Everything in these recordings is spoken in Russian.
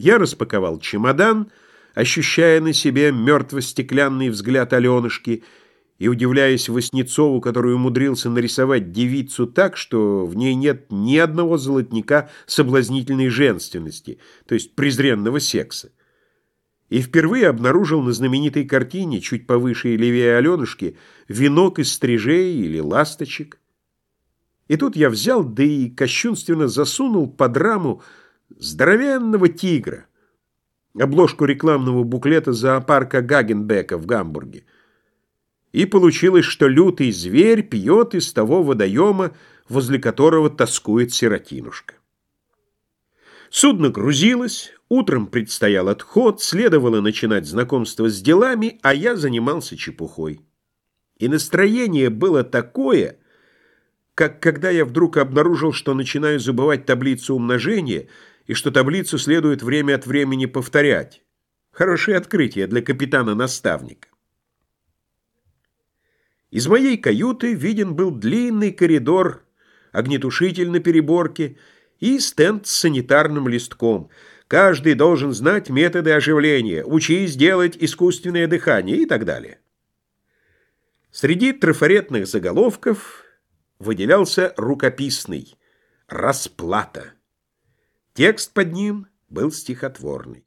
Я распаковал чемодан, ощущая на себе мертво-стеклянный взгляд Аленушки и удивляясь Васнецову, который умудрился нарисовать девицу так, что в ней нет ни одного золотника соблазнительной женственности, то есть презренного секса. И впервые обнаружил на знаменитой картине, чуть повыше и левее Аленушки, венок из стрижей или ласточек. И тут я взял, да и кощунственно засунул под раму здоровенного тигра, обложку рекламного буклета зоопарка Гагенбека в Гамбурге. И получилось, что лютый зверь пьет из того водоема, возле которого тоскует сиротинушка. Судно грузилось, утром предстоял отход, следовало начинать знакомство с делами, а я занимался чепухой. И настроение было такое, как когда я вдруг обнаружил, что начинаю забывать таблицу умножения — и что таблицу следует время от времени повторять. Хорошее открытие для капитана-наставника. Из моей каюты виден был длинный коридор, огнетушитель на переборке и стенд с санитарным листком. Каждый должен знать методы оживления, учись делать искусственное дыхание и так далее. Среди трафаретных заголовков выделялся рукописный «Расплата». Текст под ним был стихотворный.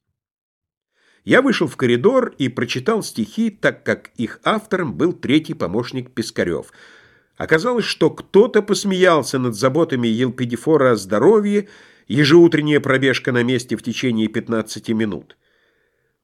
Я вышел в коридор и прочитал стихи, так как их автором был третий помощник Пискарев. Оказалось, что кто-то посмеялся над заботами Елпидифора о здоровье, ежеутренняя пробежка на месте в течение 15 минут.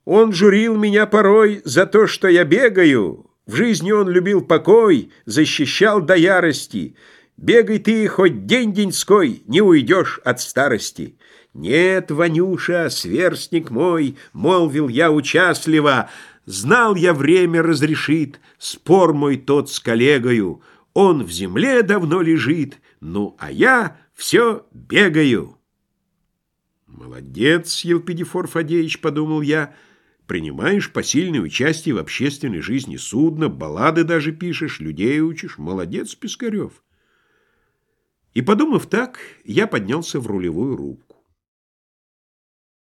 Он журил меня порой за то, что я бегаю. В жизни он любил покой, защищал до ярости. Бегай ты хоть день-деньской, не уйдешь от старости. «Нет, Ванюша, сверстник мой», — молвил я участливо, «знал я, время разрешит, спор мой тот с коллегою, он в земле давно лежит, ну, а я все бегаю». «Молодец, Елпидифор Фадеевич», — подумал я, «принимаешь посильное участие в общественной жизни судна, баллады даже пишешь, людей учишь, молодец, Пискарев». И, подумав так, я поднялся в рулевую рубку.